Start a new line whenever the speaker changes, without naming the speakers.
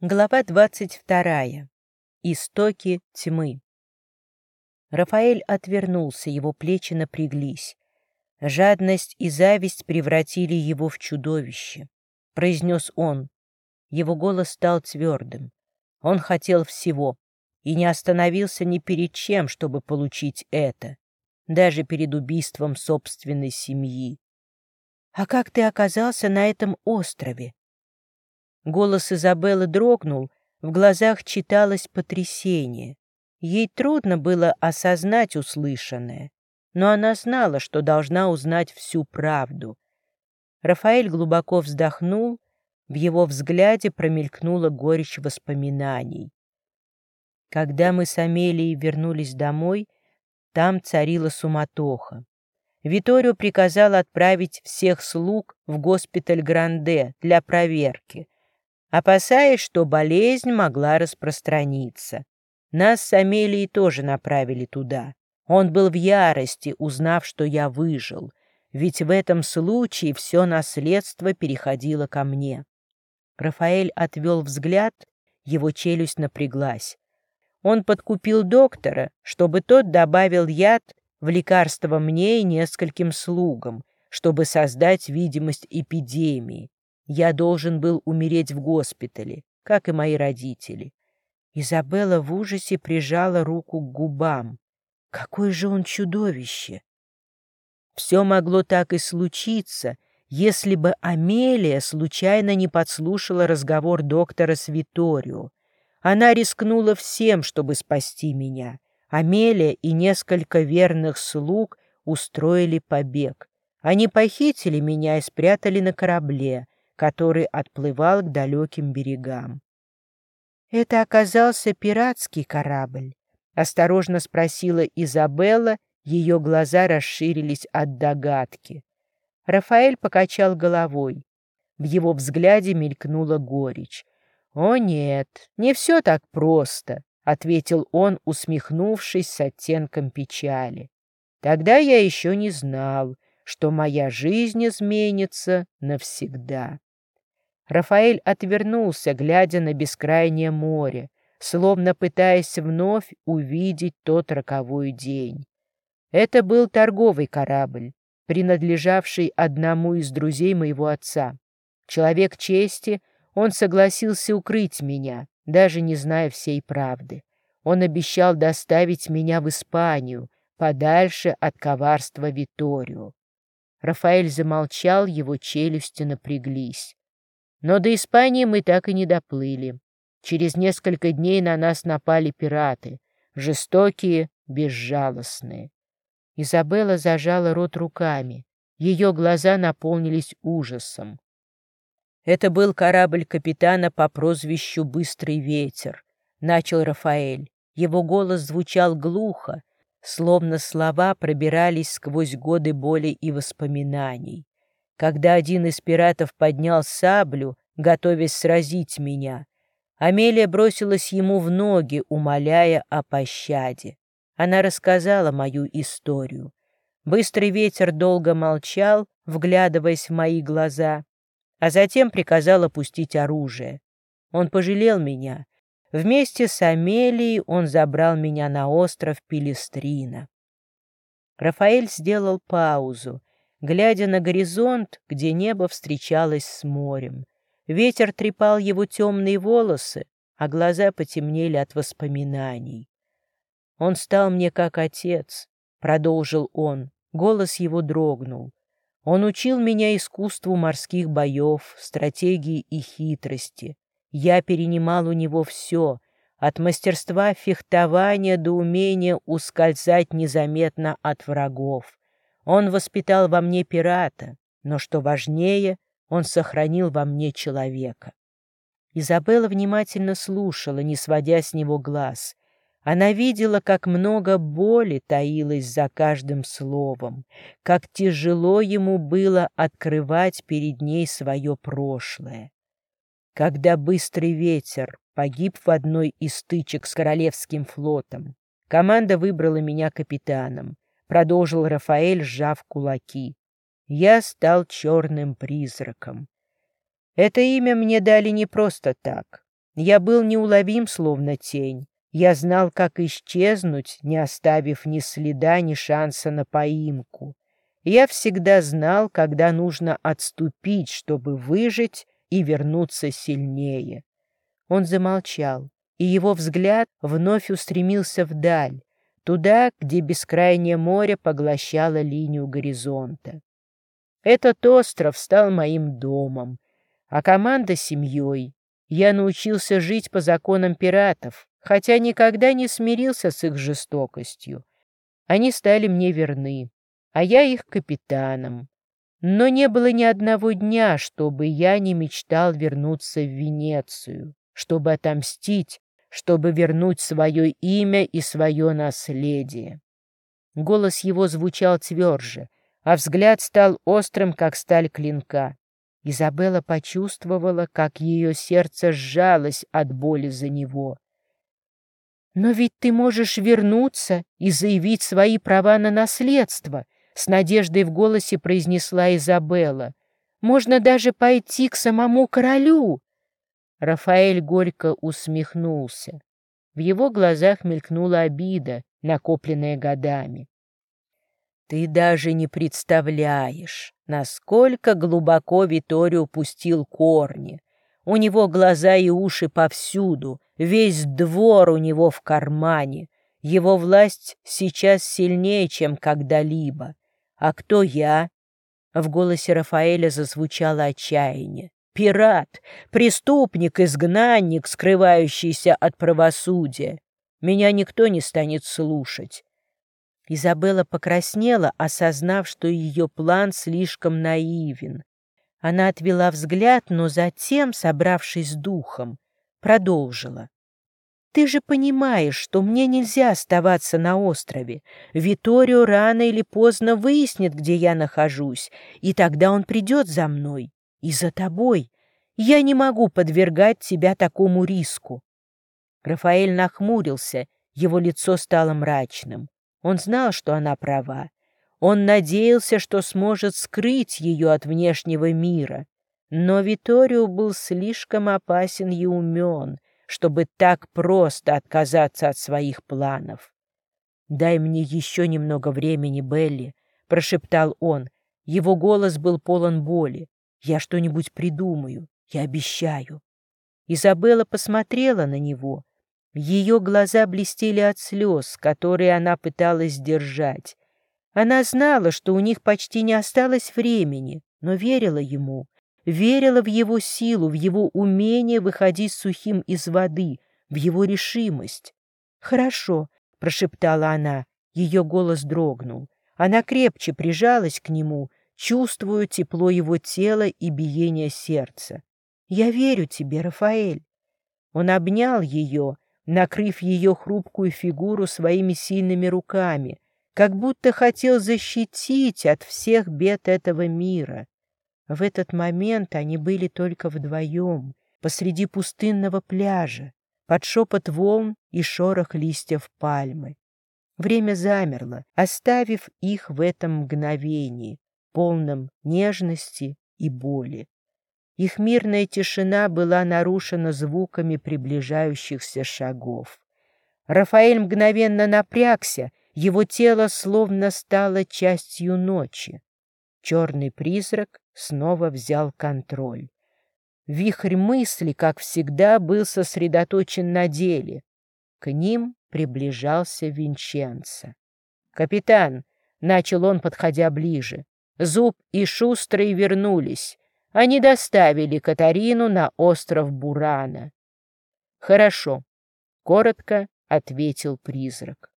Глава двадцать вторая. Истоки тьмы. Рафаэль отвернулся, его плечи напряглись. Жадность и зависть превратили его в чудовище. Произнес он. Его голос стал твердым. Он хотел всего и не остановился ни перед чем, чтобы получить это, даже перед убийством собственной семьи. «А как ты оказался на этом острове?» Голос Изабеллы дрогнул, в глазах читалось потрясение. Ей трудно было осознать услышанное, но она знала, что должна узнать всю правду. Рафаэль глубоко вздохнул, в его взгляде промелькнула горечь воспоминаний. Когда мы с Амелией вернулись домой, там царила суматоха. Виторио приказал отправить всех слуг в госпиталь Гранде для проверки — опасаясь, что болезнь могла распространиться. Нас с Амелией тоже направили туда. Он был в ярости, узнав, что я выжил, ведь в этом случае все наследство переходило ко мне. Рафаэль отвел взгляд, его челюсть напряглась. Он подкупил доктора, чтобы тот добавил яд в лекарство мне и нескольким слугам, чтобы создать видимость эпидемии. Я должен был умереть в госпитале, как и мои родители. Изабелла в ужасе прижала руку к губам. Какое же он чудовище! Все могло так и случиться, если бы Амелия случайно не подслушала разговор доктора с Виторио. Она рискнула всем, чтобы спасти меня. Амелия и несколько верных слуг устроили побег. Они похитили меня и спрятали на корабле — который отплывал к далеким берегам. «Это оказался пиратский корабль?» — осторожно спросила Изабелла, ее глаза расширились от догадки. Рафаэль покачал головой. В его взгляде мелькнула горечь. «О нет, не все так просто», — ответил он, усмехнувшись с оттенком печали. «Тогда я еще не знал, что моя жизнь изменится навсегда». Рафаэль отвернулся, глядя на бескрайнее море, словно пытаясь вновь увидеть тот роковой день. Это был торговый корабль, принадлежавший одному из друзей моего отца. Человек чести, он согласился укрыть меня, даже не зная всей правды. Он обещал доставить меня в Испанию, подальше от коварства Виторио. Рафаэль замолчал, его челюсти напряглись. Но до Испании мы так и не доплыли. Через несколько дней на нас напали пираты, жестокие, безжалостные. Изабелла зажала рот руками. Ее глаза наполнились ужасом. «Это был корабль капитана по прозвищу «Быстрый ветер», — начал Рафаэль. Его голос звучал глухо, словно слова пробирались сквозь годы боли и воспоминаний. Когда один из пиратов поднял саблю, готовясь сразить меня, Амелия бросилась ему в ноги, умоляя о пощаде. Она рассказала мою историю. Быстрый ветер долго молчал, вглядываясь в мои глаза, а затем приказал опустить оружие. Он пожалел меня. Вместе с Амелией он забрал меня на остров Пилестрина. Рафаэль сделал паузу, глядя на горизонт, где небо встречалось с морем. Ветер трепал его темные волосы, а глаза потемнели от воспоминаний. «Он стал мне как отец», — продолжил он, голос его дрогнул. «Он учил меня искусству морских боев, стратегии и хитрости. Я перенимал у него все, от мастерства фехтования до умения ускользать незаметно от врагов. Он воспитал во мне пирата, но, что важнее, он сохранил во мне человека. Изабелла внимательно слушала, не сводя с него глаз. Она видела, как много боли таилось за каждым словом, как тяжело ему было открывать перед ней свое прошлое. Когда быстрый ветер погиб в одной из стычек с Королевским флотом, команда выбрала меня капитаном, продолжил Рафаэль, сжав кулаки. Я стал черным призраком. Это имя мне дали не просто так. Я был неуловим, словно тень. Я знал, как исчезнуть, не оставив ни следа, ни шанса на поимку. Я всегда знал, когда нужно отступить, чтобы выжить и вернуться сильнее. Он замолчал, и его взгляд вновь устремился вдаль, туда, где бескрайнее море поглощало линию горизонта. Этот остров стал моим домом, а команда — семьей. Я научился жить по законам пиратов, хотя никогда не смирился с их жестокостью. Они стали мне верны, а я их капитаном. Но не было ни одного дня, чтобы я не мечтал вернуться в Венецию, чтобы отомстить, чтобы вернуть свое имя и свое наследие. Голос его звучал тверже, а взгляд стал острым, как сталь клинка. Изабелла почувствовала, как ее сердце сжалось от боли за него. «Но ведь ты можешь вернуться и заявить свои права на наследство», с надеждой в голосе произнесла Изабелла. «Можно даже пойти к самому королю!» Рафаэль горько усмехнулся. В его глазах мелькнула обида, накопленная годами. «Ты даже не представляешь, насколько глубоко Виторио пустил корни. У него глаза и уши повсюду, весь двор у него в кармане. Его власть сейчас сильнее, чем когда-либо. «А кто я?» В голосе Рафаэля зазвучало отчаяние. «Пират, преступник, изгнанник, скрывающийся от правосудия. Меня никто не станет слушать». Изабелла покраснела, осознав, что ее план слишком наивен. Она отвела взгляд, но затем, собравшись с духом, продолжила. Ты же понимаешь, что мне нельзя оставаться на острове. Виторио рано или поздно выяснит, где я нахожусь, и тогда он придет за мной и за тобой. Я не могу подвергать тебя такому риску. Рафаэль нахмурился, его лицо стало мрачным. Он знал, что она права. Он надеялся, что сможет скрыть ее от внешнего мира. Но Виторио был слишком опасен и умен — чтобы так просто отказаться от своих планов. «Дай мне еще немного времени, Белли», — прошептал он. Его голос был полон боли. «Я что-нибудь придумаю, я обещаю». Изабелла посмотрела на него. Ее глаза блестели от слез, которые она пыталась сдержать. Она знала, что у них почти не осталось времени, но верила ему верила в его силу, в его умение выходить сухим из воды, в его решимость. «Хорошо», — прошептала она, ее голос дрогнул. Она крепче прижалась к нему, чувствуя тепло его тела и биение сердца. «Я верю тебе, Рафаэль». Он обнял ее, накрыв ее хрупкую фигуру своими сильными руками, как будто хотел защитить от всех бед этого мира. В этот момент они были только вдвоем, посреди пустынного пляжа, под шепот волн и шорох листьев пальмы. Время замерло, оставив их в этом мгновении, полном нежности и боли. Их мирная тишина была нарушена звуками приближающихся шагов. Рафаэль мгновенно напрягся, его тело словно стало частью ночи. Черный призрак снова взял контроль. Вихрь мысли, как всегда, был сосредоточен на деле. К ним приближался Винченцо. «Капитан!» — начал он, подходя ближе. Зуб и Шустрый вернулись. Они доставили Катарину на остров Бурана. «Хорошо», — коротко ответил призрак.